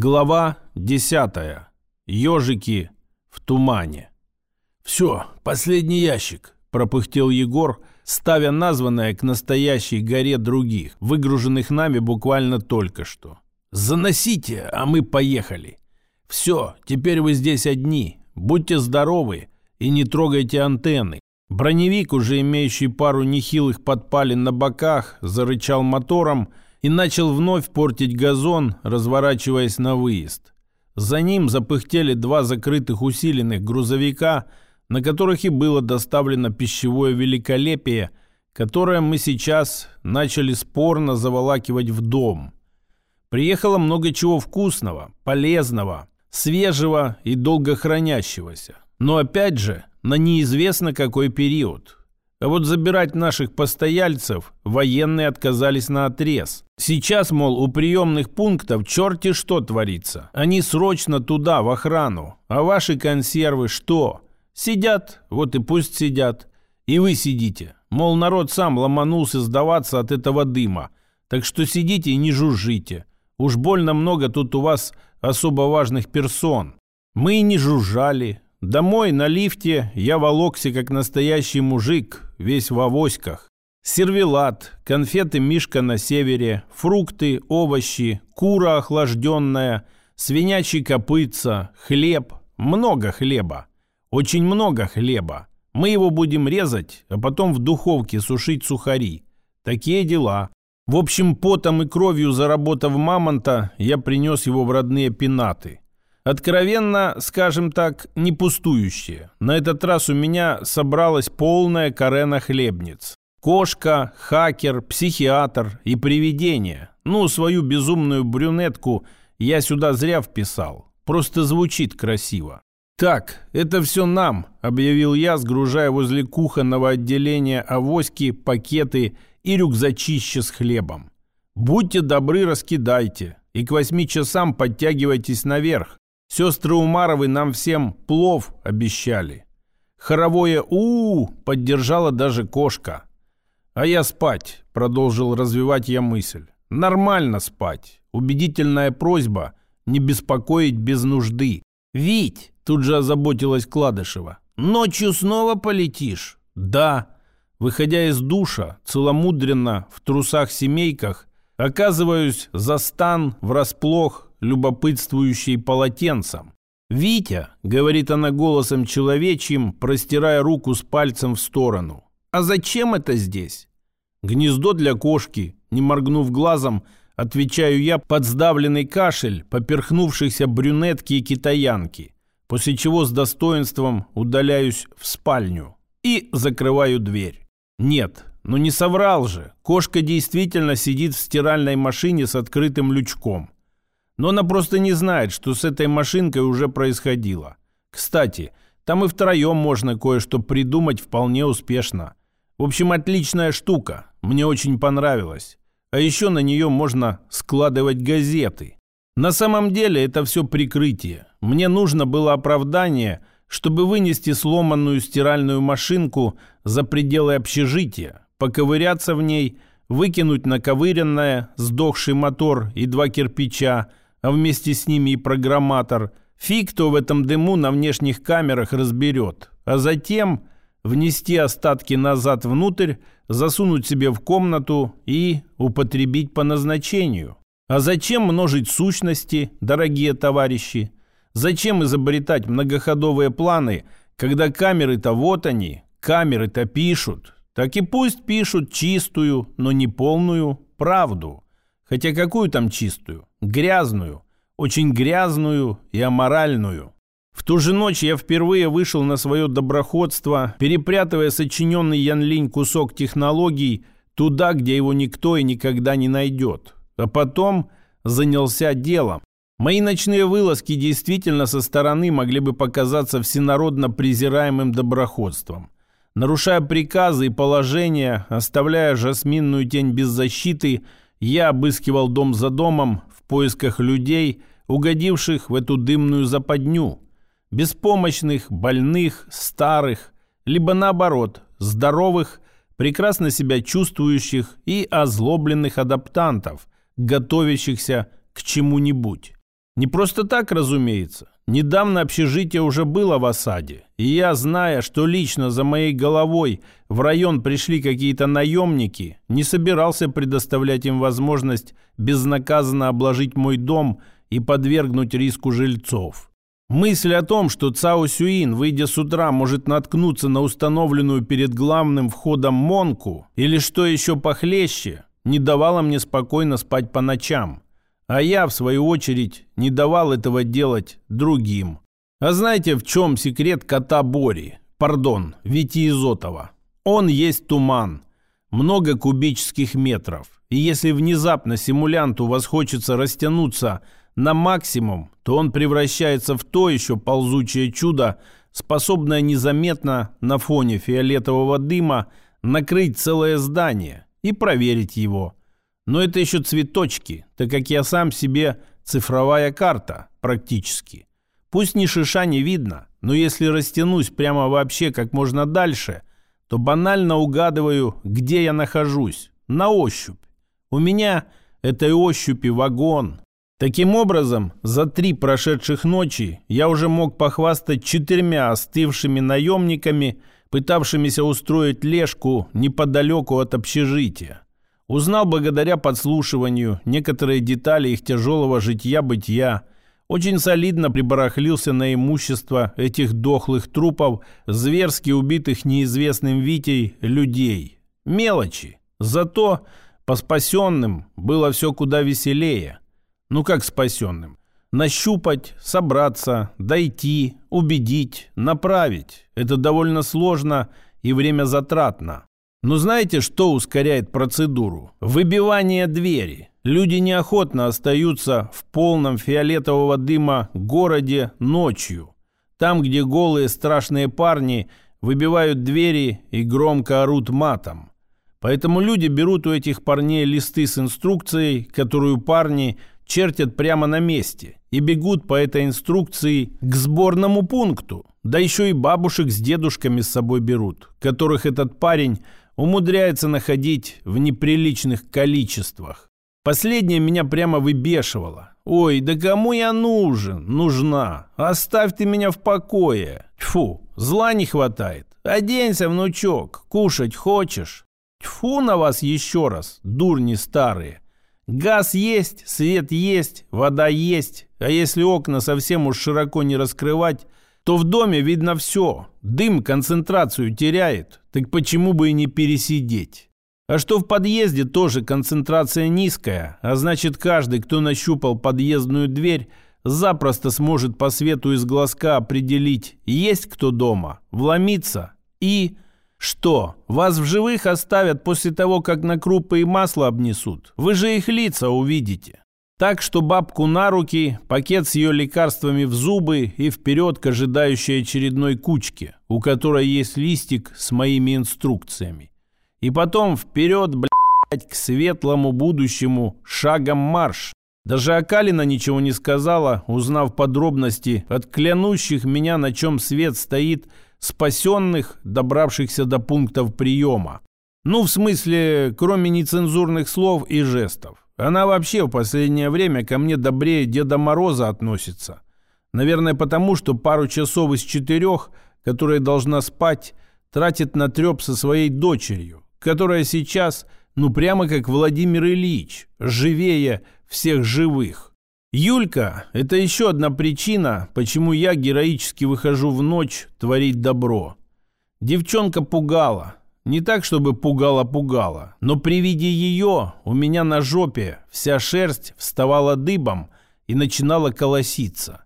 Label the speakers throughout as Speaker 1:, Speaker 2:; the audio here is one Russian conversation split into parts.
Speaker 1: Глава 10. Ежики в тумане. «Все, последний ящик», – пропыхтел Егор, ставя названное к настоящей горе других, выгруженных нами буквально только что. «Заносите, а мы поехали. Все, теперь вы здесь одни. Будьте здоровы и не трогайте антенны. Броневик, уже имеющий пару нехилых подпалин на боках, зарычал мотором – и начал вновь портить газон, разворачиваясь на выезд. За ним запыхтели два закрытых усиленных грузовика, на которых и было доставлено пищевое великолепие, которое мы сейчас начали спорно заволакивать в дом. Приехало много чего вкусного, полезного, свежего и долго хранящегося. Но опять же, на неизвестно какой период – а вот забирать наших постояльцев военные отказались на отрез. Сейчас, мол, у приемных пунктов черти что творится. Они срочно туда, в охрану. А ваши консервы что? Сидят, вот и пусть сидят. И вы сидите. Мол, народ сам ломанулся сдаваться от этого дыма. Так что сидите и не жужжите. Уж больно много тут у вас особо важных персон. Мы и не жужжали, Домой на лифте я волокся, как настоящий мужик, весь в авоськах. Сервелат, конфеты Мишка на севере, фрукты, овощи, кура охлажденная, свинячий копытца, хлеб. Много хлеба. Очень много хлеба. Мы его будем резать, а потом в духовке сушить сухари. Такие дела. В общем, потом и кровью заработав мамонта, я принес его в родные пенаты. Откровенно, скажем так, не пустующие. На этот раз у меня собралась полная карена хлебниц. Кошка, хакер, психиатр и привидение. Ну, свою безумную брюнетку я сюда зря вписал. Просто звучит красиво. «Так, это все нам», — объявил я, сгружая возле кухонного отделения авоськи, пакеты и рюкзачище с хлебом. «Будьте добры, раскидайте, и к восьми часам подтягивайтесь наверх. Сестры Умаровы нам всем плов обещали. Хоровое у, -у, -у поддержала даже кошка. А я спать, продолжил развивать я мысль. Нормально спать. Убедительная просьба не беспокоить без нужды. Вить, тут же озаботилась Кладышева. Ночью снова полетишь? Да. Выходя из душа, целомудренно, в трусах-семейках, оказываюсь за стан врасплох любопытствующей полотенцем. «Витя», — говорит она голосом человечьим, простирая руку с пальцем в сторону. «А зачем это здесь?» «Гнездо для кошки», — не моргнув глазом, отвечаю я под сдавленный кашель поперхнувшихся брюнетки и китаянки, после чего с достоинством удаляюсь в спальню и закрываю дверь. Нет, ну не соврал же, кошка действительно сидит в стиральной машине с открытым лючком. Но она просто не знает, что с этой машинкой уже происходило. Кстати, там и втроем можно кое-что придумать вполне успешно. В общем, отличная штука. Мне очень понравилось. А еще на нее можно складывать газеты. На самом деле это все прикрытие. Мне нужно было оправдание, чтобы вынести сломанную стиральную машинку за пределы общежития, поковыряться в ней, выкинуть наковыренное, сдохший мотор и два кирпича, а вместе с ними и программатор, фиг кто в этом дыму на внешних камерах разберет. А затем внести остатки назад внутрь, засунуть себе в комнату и употребить по назначению. А зачем множить сущности, дорогие товарищи? Зачем изобретать многоходовые планы, когда камеры-то вот они, камеры-то пишут? Так и пусть пишут чистую, но не полную правду. Хотя какую там чистую? Грязную. Очень грязную и аморальную. В ту же ночь я впервые вышел на свое доброходство, перепрятывая сочиненный Ян Линь кусок технологий туда, где его никто и никогда не найдет. А потом занялся делом. Мои ночные вылазки действительно со стороны могли бы показаться всенародно презираемым доброходством. Нарушая приказы и положения, оставляя жасминную тень без защиты – я обыскивал дом за домом поисках людей, угодивших в эту дымную западню. Беспомощных, больных, старых, либо наоборот, здоровых, прекрасно себя чувствующих и озлобленных адаптантов, готовящихся к чему-нибудь. Не просто так, разумеется. Недавно общежитие уже было в осаде, и я, зная, что лично за моей головой в район пришли какие-то наемники, не собирался предоставлять им возможность безнаказанно обложить мой дом и подвергнуть риску жильцов. Мысль о том, что Цао Сюин, выйдя с утра, может наткнуться на установленную перед главным входом Монку или что еще похлеще, не давала мне спокойно спать по ночам. А я, в свою очередь, не давал этого делать другим. А знаете, в чем секрет кота Бори? Пардон, Вити Изотова. Он есть туман. Много кубических метров. И если внезапно симулянту восхочется растянуться на максимум, то он превращается в то еще ползучее чудо, способное незаметно на фоне фиолетового дыма накрыть целое здание и проверить его. Но это еще цветочки, так как я сам себе цифровая карта практически. Пусть ни шиша не видно, но если растянусь прямо вообще как можно дальше, то банально угадываю, где я нахожусь, на ощупь. У меня этой ощупи вагон, Таким образом, за три прошедших ночи я уже мог похвастать четырьмя остывшими наемниками, пытавшимися устроить лешку неподалеку от общежития. Узнал благодаря подслушиванию некоторые детали их тяжелого житья-бытия, очень солидно прибарахлился на имущество этих дохлых трупов, зверски убитых неизвестным Витей людей. Мелочи. Зато по спасенным было все куда веселее – ну как спасенным? Нащупать, собраться, дойти, убедить, направить. Это довольно сложно и время затратно. Но знаете, что ускоряет процедуру? Выбивание двери. Люди неохотно остаются в полном фиолетового дыма городе ночью. Там, где голые страшные парни выбивают двери и громко орут матом. Поэтому люди берут у этих парней листы с инструкцией, которую парни чертят прямо на месте и бегут по этой инструкции к сборному пункту. Да еще и бабушек с дедушками с собой берут, которых этот парень умудряется находить в неприличных количествах. Последнее меня прямо выбешивало. «Ой, да кому я нужен? Нужна. Оставь ты меня в покое. Фу, зла не хватает. Оденься, внучок, кушать хочешь?» Тьфу на вас еще раз, дурни старые. Газ есть, свет есть, вода есть, а если окна совсем уж широко не раскрывать, то в доме видно все. Дым концентрацию теряет, так почему бы и не пересидеть? А что в подъезде тоже концентрация низкая, а значит каждый, кто нащупал подъездную дверь, запросто сможет по свету из глазка определить, есть кто дома, вломиться и... «Что, вас в живых оставят после того, как на крупы и масло обнесут? Вы же их лица увидите». Так что бабку на руки, пакет с ее лекарствами в зубы и вперед к ожидающей очередной кучке, у которой есть листик с моими инструкциями. И потом вперед, блядь, к светлому будущему шагом марш. Даже Акалина ничего не сказала, узнав подробности от клянущих меня, на чем свет стоит, спасенных, добравшихся до пунктов приема. Ну, в смысле, кроме нецензурных слов и жестов. Она вообще в последнее время ко мне добрее Деда Мороза относится. Наверное, потому что пару часов из четырех, которые должна спать, тратит на треп со своей дочерью, которая сейчас, ну прямо как Владимир Ильич, живее всех живых. Юлька – это еще одна причина, почему я героически выхожу в ночь творить добро. Девчонка пугала. Не так, чтобы пугала-пугала, но при виде ее у меня на жопе вся шерсть вставала дыбом и начинала колоситься.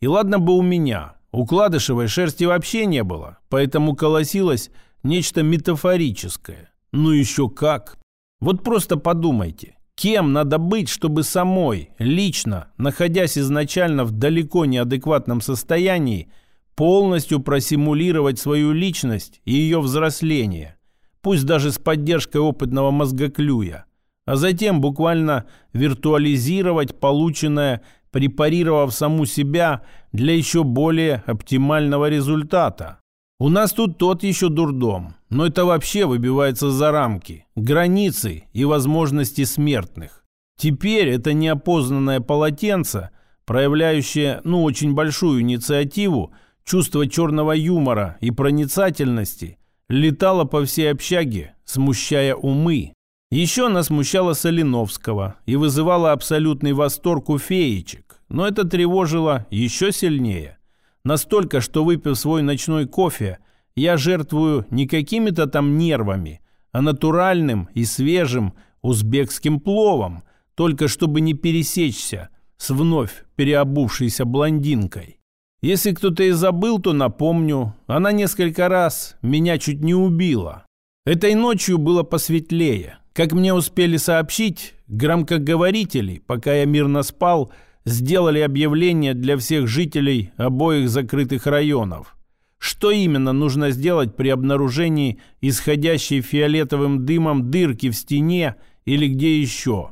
Speaker 1: И ладно бы у меня, у Кладышевой шерсти вообще не было, поэтому колосилось нечто метафорическое. Ну еще как. Вот просто подумайте, Кем надо быть, чтобы самой, лично, находясь изначально в далеко неадекватном состоянии, полностью просимулировать свою личность и ее взросление, пусть даже с поддержкой опытного мозгоклюя, а затем буквально виртуализировать полученное, препарировав саму себя для еще более оптимального результата. У нас тут тот еще дурдом, но это вообще выбивается за рамки, границы и возможности смертных. Теперь это неопознанное полотенце проявляющее, ну, очень большую инициативу, чувство черного юмора и проницательности, летала по всей общаге, смущая умы. Еще она смущала Соленовского и вызывала абсолютный восторг у феечек, но это тревожило еще сильнее. Настолько, что выпив свой ночной кофе, я жертвую не какими-то там нервами, а натуральным и свежим узбекским пловом, только чтобы не пересечься с вновь переобувшейся блондинкой. Если кто-то и забыл, то напомню, она несколько раз меня чуть не убила. Этой ночью было посветлее. Как мне успели сообщить, громкоговорители, пока я мирно спал, сделали объявление для всех жителей обоих закрытых районов. Что именно нужно сделать при обнаружении исходящей фиолетовым дымом дырки в стене или где еще?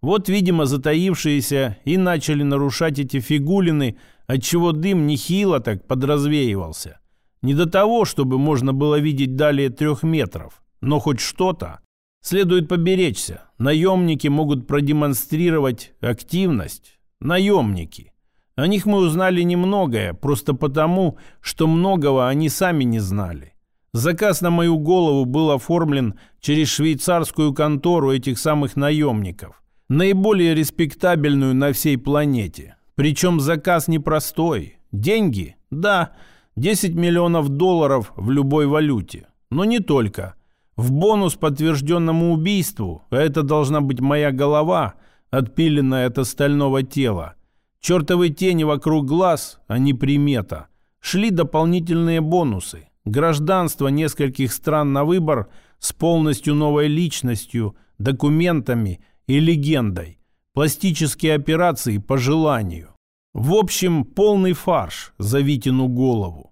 Speaker 1: Вот, видимо, затаившиеся и начали нарушать эти фигулины, отчего дым нехило так подразвеивался. Не до того, чтобы можно было видеть далее трех метров, но хоть что-то. Следует поберечься. Наемники могут продемонстрировать активность. Наемники. О них мы узнали немногое, просто потому, что многого они сами не знали. Заказ на мою голову был оформлен через швейцарскую контору этих самых наемников. Наиболее респектабельную на всей планете. Причем заказ непростой. Деньги? Да, 10 миллионов долларов в любой валюте. Но не только – в бонус подтвержденному убийству, а это должна быть моя голова, отпиленная от остального тела. Чертовы тени вокруг глаз, а не примета. Шли дополнительные бонусы. Гражданство нескольких стран на выбор с полностью новой личностью, документами и легендой. Пластические операции по желанию. В общем, полный фарш за Витину голову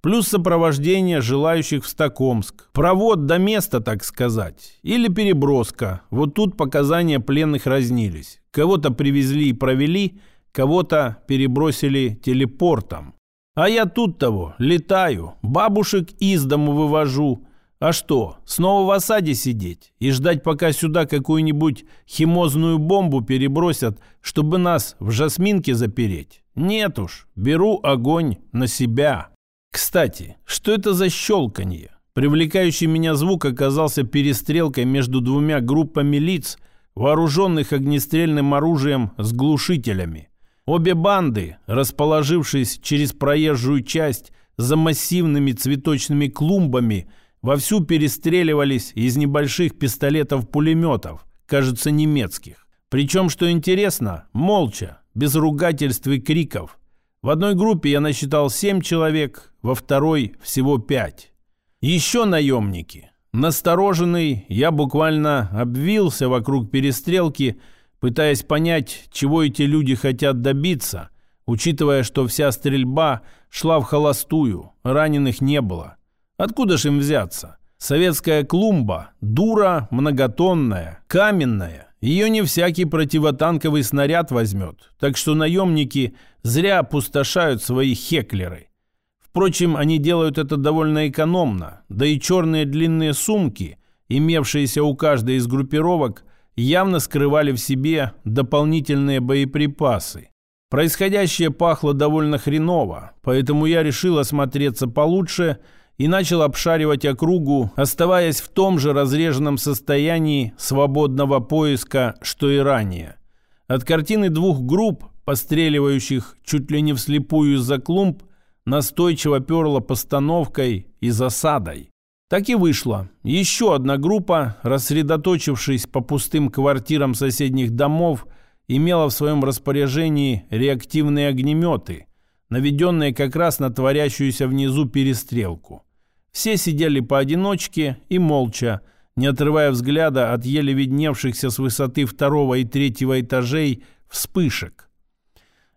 Speaker 1: плюс сопровождение желающих в Стокомск. Провод до места, так сказать. Или переброска. Вот тут показания пленных разнились. Кого-то привезли и провели, кого-то перебросили телепортом. А я тут того, летаю, бабушек из дому вывожу. А что, снова в осаде сидеть и ждать, пока сюда какую-нибудь химозную бомбу перебросят, чтобы нас в жасминке запереть? Нет уж, беру огонь на себя. Кстати, что это за щелканье? Привлекающий меня звук оказался перестрелкой между двумя группами лиц, вооруженных огнестрельным оружием с глушителями. Обе банды, расположившись через проезжую часть за массивными цветочными клумбами, вовсю перестреливались из небольших пистолетов-пулеметов, кажется, немецких. Причем, что интересно, молча, без ругательств и криков. В одной группе я насчитал семь человек, во второй всего пять. Еще наемники. Настороженный, я буквально обвился вокруг перестрелки, пытаясь понять, чего эти люди хотят добиться, учитывая, что вся стрельба шла в холостую, раненых не было. Откуда ж им взяться? Советская клумба, дура многотонная, каменная, ее не всякий противотанковый снаряд возьмет, так что наемники зря опустошают свои хеклеры. Впрочем, они делают это довольно экономно, да и черные длинные сумки, имевшиеся у каждой из группировок, явно скрывали в себе дополнительные боеприпасы. Происходящее пахло довольно хреново, поэтому я решил осмотреться получше – и начал обшаривать округу, оставаясь в том же разреженном состоянии свободного поиска, что и ранее. От картины двух групп, постреливающих чуть ли не вслепую из-за клумб, настойчиво перла постановкой и засадой. Так и вышло. Еще одна группа, рассредоточившись по пустым квартирам соседних домов, имела в своем распоряжении реактивные огнеметы, наведенные как раз на творящуюся внизу перестрелку. Все сидели поодиночке и молча, не отрывая взгляда от еле видневшихся с высоты второго и третьего этажей вспышек.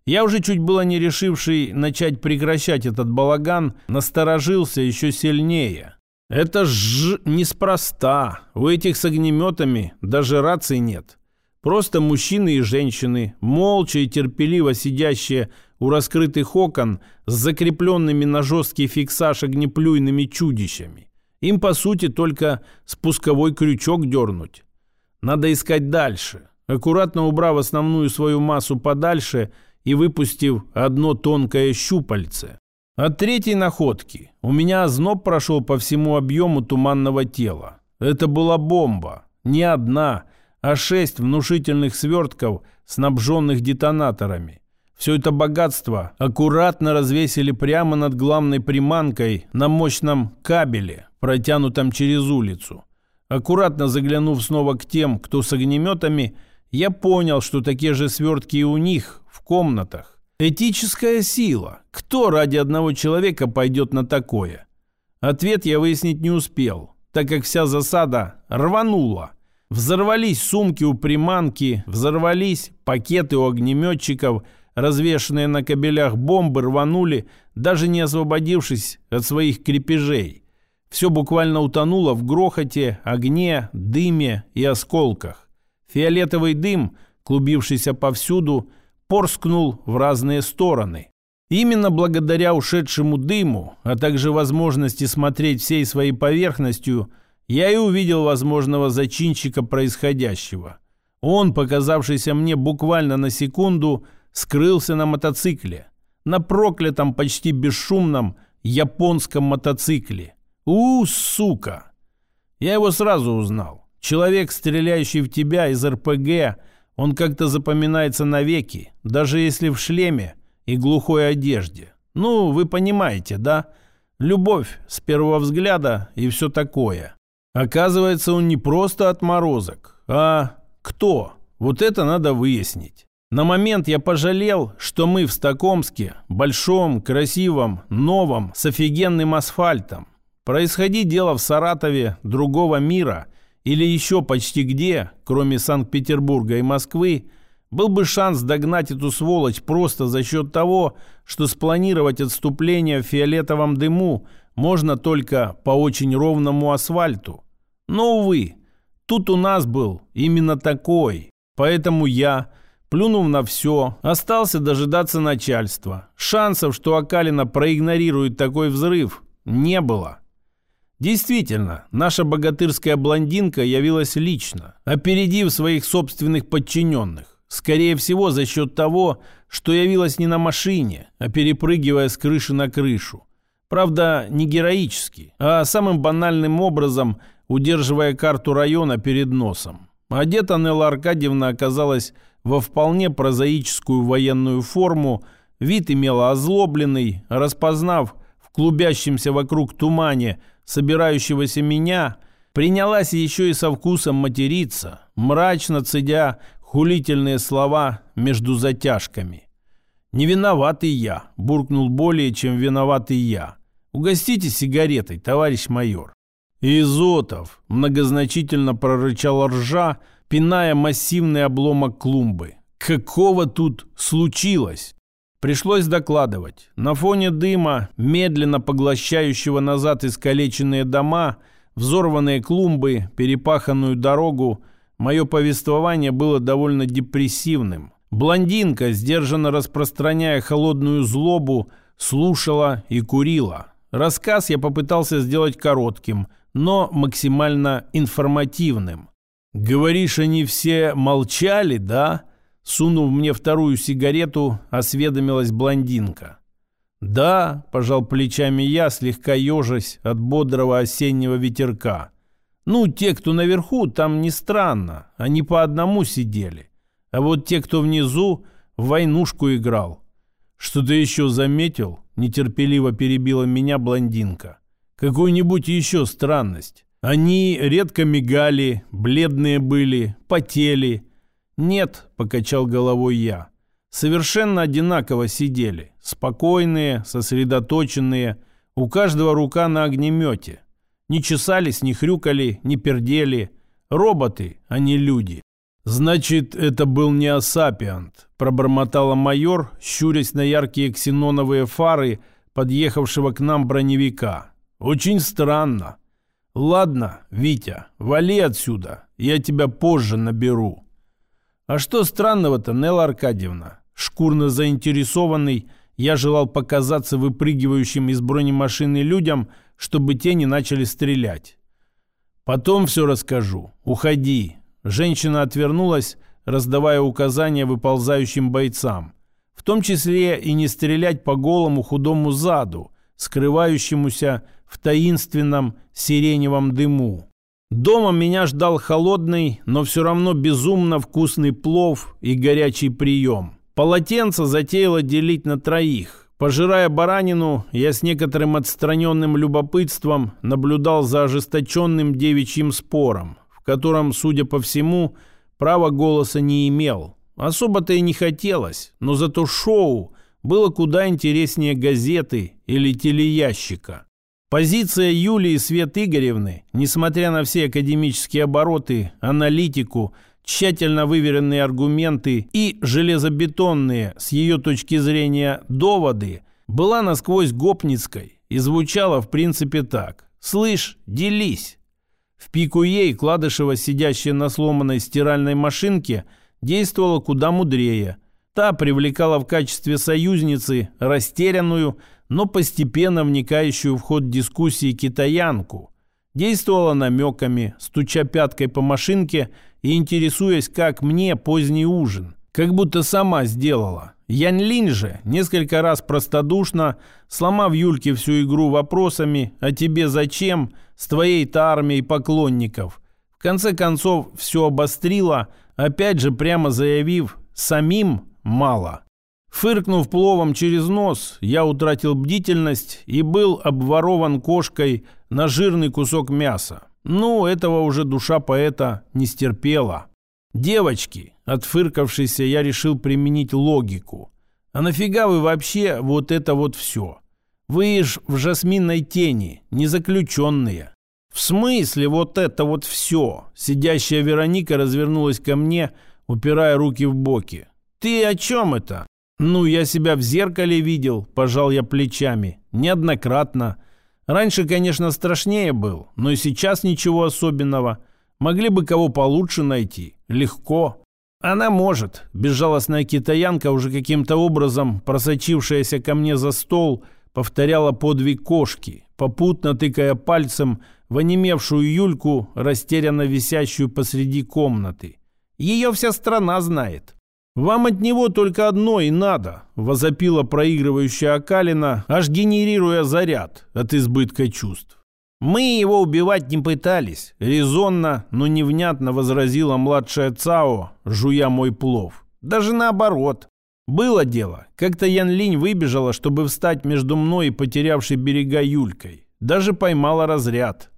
Speaker 1: Я уже чуть было не решивший начать прекращать этот балаган, насторожился еще сильнее. Это ж неспроста. У этих с огнеметами даже рации нет. Просто мужчины и женщины, молча и терпеливо сидящие у раскрытых окон с закрепленными на жесткий фиксаж огнеплюйными чудищами. Им, по сути, только спусковой крючок дернуть. Надо искать дальше. Аккуратно убрав основную свою массу подальше и выпустив одно тонкое щупальце. От третьей находки у меня озноб прошел по всему объему туманного тела. Это была бомба. Не одна, а шесть внушительных свертков, снабженных детонаторами. Все это богатство аккуратно развесили прямо над главной приманкой на мощном кабеле, протянутом через улицу. Аккуратно заглянув снова к тем, кто с огнеметами, я понял, что такие же свертки и у них в комнатах. Этическая сила. Кто ради одного человека пойдет на такое? Ответ я выяснить не успел, так как вся засада рванула. Взорвались сумки у приманки, взорвались пакеты у огнеметчиков – развешанные на кабелях бомбы рванули, даже не освободившись от своих крепежей. Все буквально утонуло в грохоте, огне, дыме и осколках. Фиолетовый дым, клубившийся повсюду, порскнул в разные стороны. Именно благодаря ушедшему дыму, а также возможности смотреть всей своей поверхностью, я и увидел возможного зачинщика происходящего. Он, показавшийся мне буквально на секунду, скрылся на мотоцикле. На проклятом, почти бесшумном японском мотоцикле. У, сука! Я его сразу узнал. Человек, стреляющий в тебя из РПГ, он как-то запоминается навеки, даже если в шлеме и глухой одежде. Ну, вы понимаете, да? Любовь с первого взгляда и все такое. Оказывается, он не просто отморозок, а кто? Вот это надо выяснить. На момент я пожалел, что мы в Стокомске, большом, красивом, новом, с офигенным асфальтом. Происходи дело в Саратове, другого мира или еще почти где, кроме Санкт-Петербурга и Москвы, был бы шанс догнать эту сволочь просто за счет того, что спланировать отступление в фиолетовом дыму можно только по очень ровному асфальту. Но, увы, тут у нас был именно такой. Поэтому я Плюнув на все, остался дожидаться начальства. Шансов, что Акалина проигнорирует такой взрыв, не было. Действительно, наша богатырская блондинка явилась лично, опередив своих собственных подчиненных. Скорее всего, за счет того, что явилась не на машине, а перепрыгивая с крыши на крышу. Правда, не героически, а самым банальным образом, удерживая карту района перед носом. Одета Нелла Аркадьевна оказалась во вполне прозаическую военную форму, вид имела озлобленный, распознав в клубящемся вокруг тумане собирающегося меня, принялась еще и со вкусом материться, мрачно цедя хулительные слова между затяжками. «Не виноватый я», — буркнул более, чем виноватый я. «Угостите сигаретой, товарищ майор». «Изотов!» — многозначительно прорычал ржа, пиная массивный обломок клумбы. Какого тут случилось? Пришлось докладывать. На фоне дыма, медленно поглощающего назад искалеченные дома, взорванные клумбы, перепаханную дорогу, мое повествование было довольно депрессивным. Блондинка, сдержанно распространяя холодную злобу, слушала и курила. Рассказ я попытался сделать коротким, но максимально информативным. «Говоришь, они все молчали, да?» Сунув мне вторую сигарету, осведомилась блондинка. «Да», – пожал плечами я, слегка ежась от бодрого осеннего ветерка. «Ну, те, кто наверху, там не странно, они по одному сидели. А вот те, кто внизу, в войнушку играл». «Что ты еще заметил?» – нетерпеливо перебила меня блондинка. «Какую-нибудь еще странность?» Они редко мигали, бледные были, потели. «Нет», — покачал головой я, — «совершенно одинаково сидели, спокойные, сосредоточенные, у каждого рука на огнемете. Не чесались, не хрюкали, не пердели. Роботы, а не люди». «Значит, это был не асапиант», — пробормотала майор, щурясь на яркие ксеноновые фары подъехавшего к нам броневика. «Очень странно». «Ладно, Витя, вали отсюда, я тебя позже наберу». «А что странного-то, Нелла Аркадьевна?» Шкурно заинтересованный, я желал показаться выпрыгивающим из бронемашины людям, чтобы те не начали стрелять. «Потом все расскажу. Уходи». Женщина отвернулась, раздавая указания выползающим бойцам. в том числе и не стрелять по голому худому заду, скрывающемуся в таинственном сиреневом дыму. Дома меня ждал холодный, но все равно безумно вкусный плов и горячий прием. Полотенце затеяло делить на троих. Пожирая баранину, я с некоторым отстраненным любопытством наблюдал за ожесточенным девичьим спором, в котором, судя по всему, права голоса не имел. Особо-то и не хотелось, но зато шоу было куда интереснее газеты или телеящика. Позиция Юлии Свет Игоревны, несмотря на все академические обороты, аналитику, тщательно выверенные аргументы и железобетонные, с ее точки зрения, доводы, была насквозь гопницкой и звучала в принципе так. «Слышь, делись!» В пику ей Кладышева, сидящая на сломанной стиральной машинке, действовала куда мудрее. Та привлекала в качестве союзницы растерянную, но постепенно вникающую в ход дискуссии китаянку. Действовала намеками, стуча пяткой по машинке и интересуясь, как мне поздний ужин. Как будто сама сделала. Янь Линь же, несколько раз простодушно, сломав Юльке всю игру вопросами «А тебе зачем?» с твоей-то армией поклонников, в конце концов все обострила, опять же прямо заявив «самим мало». Фыркнув пловом через нос, я утратил бдительность и был обворован кошкой на жирный кусок мяса. Ну, этого уже душа поэта не стерпела. «Девочки», отфыркавшийся, я решил применить логику. «А нафига вы вообще вот это вот все? Вы ж в жасминной тени, не заключенные». «В смысле вот это вот все?» Сидящая Вероника развернулась ко мне, упирая руки в боки. «Ты о чем это?» «Ну, я себя в зеркале видел», – пожал я плечами. «Неоднократно. Раньше, конечно, страшнее был, но и сейчас ничего особенного. Могли бы кого получше найти. Легко». «Она может», – безжалостная китаянка, уже каким-то образом просочившаяся ко мне за стол, повторяла подвиг кошки, попутно тыкая пальцем в онемевшую Юльку, растерянно висящую посреди комнаты. «Ее вся страна знает». «Вам от него только одно и надо», – возопила проигрывающая Акалина, аж генерируя заряд от избытка чувств. «Мы его убивать не пытались», – резонно, но невнятно возразила младшая Цао, жуя мой плов. «Даже наоборот. Было дело. Как-то Ян Линь выбежала, чтобы встать между мной и потерявшей берега Юлькой. Даже поймала разряд.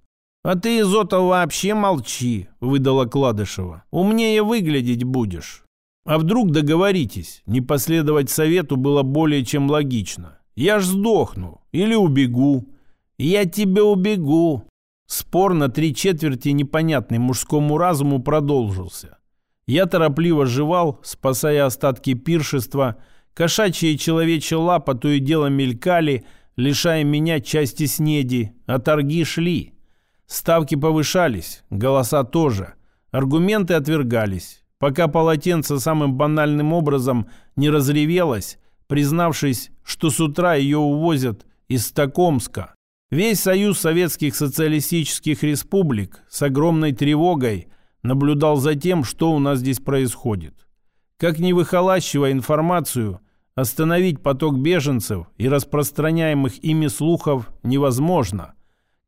Speaker 1: «А ты, Изотов, вообще молчи», – выдала Кладышева. «Умнее выглядеть будешь». А вдруг договоритесь? Не последовать совету было более чем логично. Я ж сдохну или убегу. Я тебе убегу. Спор на три четверти непонятный мужскому разуму продолжился. Я торопливо жевал, спасая остатки пиршества. Кошачьи и человечьи лапа то и дело мелькали, лишая меня части снеди, а торги шли. Ставки повышались, голоса тоже. Аргументы отвергались пока полотенце самым банальным образом не разревелось, признавшись, что с утра ее увозят из Стокомска. Весь Союз Советских Социалистических Республик с огромной тревогой наблюдал за тем, что у нас здесь происходит. Как не выхолащивая информацию, остановить поток беженцев и распространяемых ими слухов невозможно.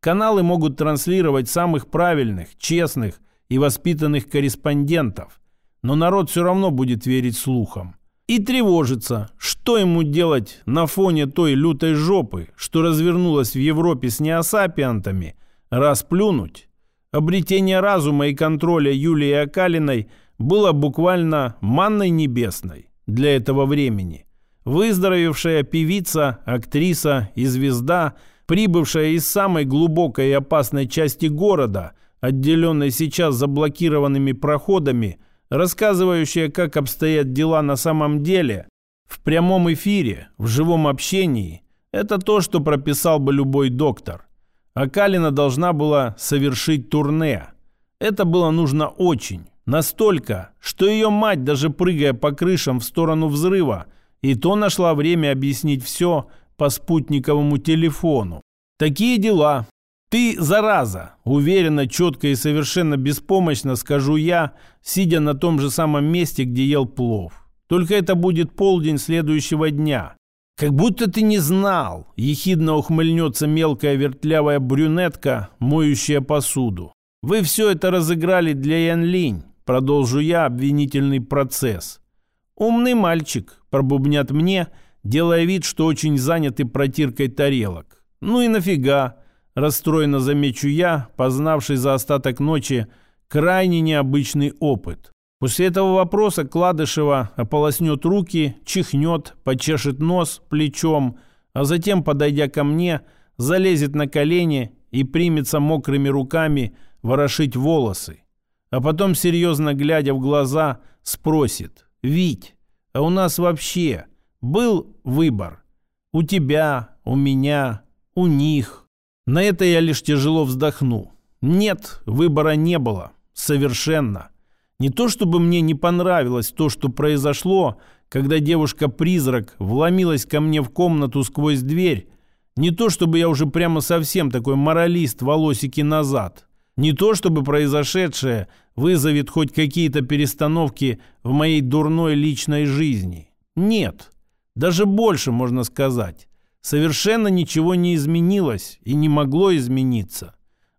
Speaker 1: Каналы могут транслировать самых правильных, честных и воспитанных корреспондентов – но народ все равно будет верить слухам. И тревожится, что ему делать на фоне той лютой жопы, что развернулась в Европе с неосапиантами, расплюнуть. Обретение разума и контроля Юлии Акалиной было буквально манной небесной для этого времени. Выздоровевшая певица, актриса и звезда, прибывшая из самой глубокой и опасной части города, отделенной сейчас заблокированными проходами – рассказывающая, как обстоят дела на самом деле, в прямом эфире, в живом общении, это то, что прописал бы любой доктор. А Калина должна была совершить турне. Это было нужно очень. Настолько, что ее мать, даже прыгая по крышам в сторону взрыва, и то нашла время объяснить все по спутниковому телефону. Такие дела. «Ты, зараза!» – уверенно, четко и совершенно беспомощно скажу я, сидя на том же самом месте, где ел плов. Только это будет полдень следующего дня. Как будто ты не знал, ехидно ухмыльнется мелкая вертлявая брюнетка, моющая посуду. Вы все это разыграли для Ян Линь. Продолжу я обвинительный процесс. Умный мальчик, пробубнят мне, делая вид, что очень заняты протиркой тарелок. Ну и нафига? Расстроенно замечу я, познавший за остаток ночи крайне необычный опыт. После этого вопроса Кладышева ополоснет руки, чихнет, почешет нос плечом, а затем, подойдя ко мне, залезет на колени и примется мокрыми руками ворошить волосы. А потом, серьезно глядя в глаза, спросит, «Вить, а у нас вообще был выбор? У тебя, у меня, у них?» На это я лишь тяжело вздохну. Нет, выбора не было. Совершенно. Не то чтобы мне не понравилось то, что произошло, когда девушка-призрак вломилась ко мне в комнату сквозь дверь, не то чтобы я уже прямо совсем такой моралист волосики назад, не то чтобы произошедшее вызовет хоть какие-то перестановки в моей дурной личной жизни. Нет, даже больше можно сказать. Совершенно ничего не изменилось и не могло измениться.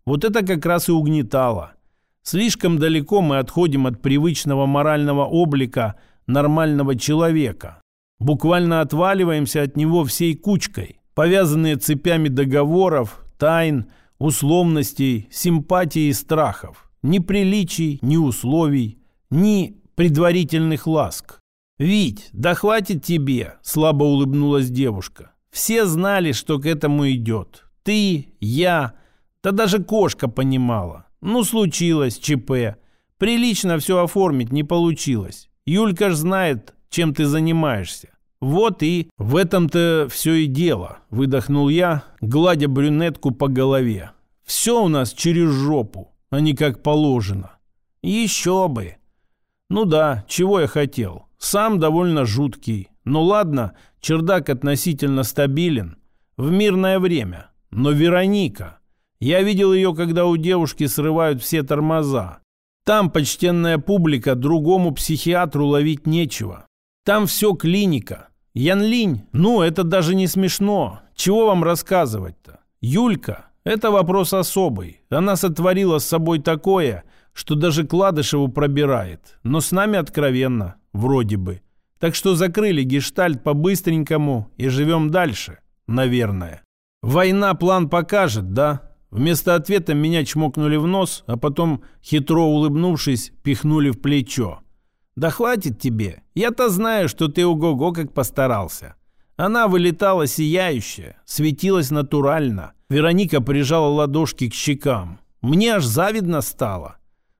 Speaker 1: Вот это как раз и угнетало. Слишком далеко мы отходим от привычного морального облика нормального человека. Буквально отваливаемся от него всей кучкой, повязанные цепями договоров, тайн, условностей, симпатий и страхов. Ни приличий, ни условий, ни предварительных ласк. «Вить, да хватит тебе!» – слабо улыбнулась девушка. «Все знали, что к этому идет. Ты, я, да даже кошка понимала. Ну, случилось ЧП. Прилично все оформить не получилось. Юлька ж знает, чем ты занимаешься. Вот и в этом-то все и дело, выдохнул я, гладя брюнетку по голове. Все у нас через жопу, а не как положено. Еще бы. Ну да, чего я хотел. Сам довольно жуткий. Ну ладно, чердак относительно стабилен. В мирное время. Но Вероника... Я видел ее, когда у девушки срывают все тормоза. Там почтенная публика, другому психиатру ловить нечего. Там все клиника. Ян Линь, ну это даже не смешно. Чего вам рассказывать-то? Юлька, это вопрос особый. Она сотворила с собой такое, что даже Кладышеву пробирает. Но с нами откровенно, вроде бы. Так что закрыли гештальт по-быстренькому и живем дальше, наверное. Война план покажет, да? Вместо ответа меня чмокнули в нос, а потом, хитро улыбнувшись, пихнули в плечо. «Да хватит тебе. Я-то знаю, что ты ого-го как постарался». Она вылетала сияющая, светилась натурально. Вероника прижала ладошки к щекам. Мне аж завидно стало.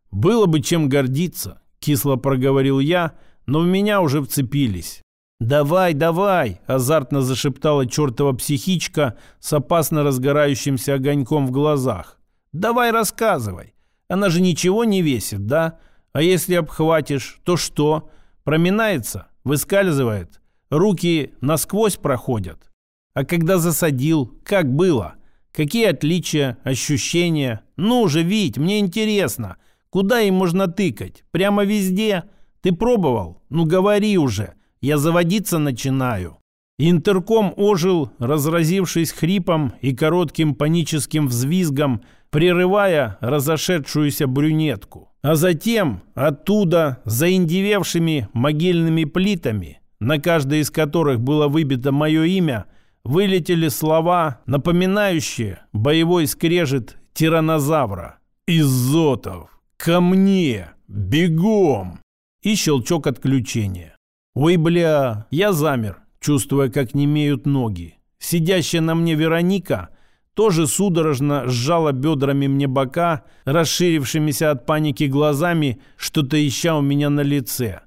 Speaker 1: «Было бы чем гордиться», — кисло проговорил я, но в меня уже вцепились. «Давай, давай!» – азартно зашептала чертова психичка с опасно разгорающимся огоньком в глазах. «Давай рассказывай! Она же ничего не весит, да? А если обхватишь, то что? Проминается? Выскальзывает? Руки насквозь проходят? А когда засадил, как было? Какие отличия, ощущения? Ну же, Вить, мне интересно. Куда им можно тыкать? Прямо везде? Ты пробовал? Ну говори уже!» Я заводиться начинаю. Интерком ожил, разразившись хрипом и коротким паническим взвизгом, прерывая разошедшуюся брюнетку. А затем оттуда, заиндевевшими могильными плитами, на каждой из которых было выбито мое имя, вылетели слова, напоминающие боевой скрежет тиранозавра. «Изотов! Ко мне! Бегом!» И щелчок отключения. «Ой, бля!» Я замер, чувствуя, как немеют ноги. Сидящая на мне Вероника тоже судорожно сжала бедрами мне бока, расширившимися от паники глазами, что-то ища у меня на лице.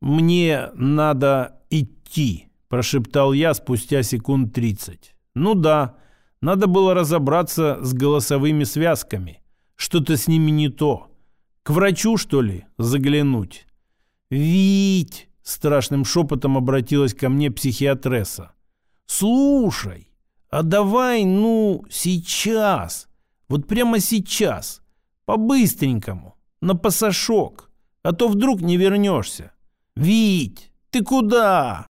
Speaker 1: «Мне надо идти», – прошептал я спустя секунд тридцать. «Ну да, надо было разобраться с голосовыми связками. Что-то с ними не то. К врачу, что ли, заглянуть?» «Вить!» Страшным шепотом обратилась ко мне психиатресса. «Слушай, а давай, ну, сейчас, вот прямо сейчас, по-быстренькому, на пасашок, а то вдруг не вернешься. Вить, Ты куда?»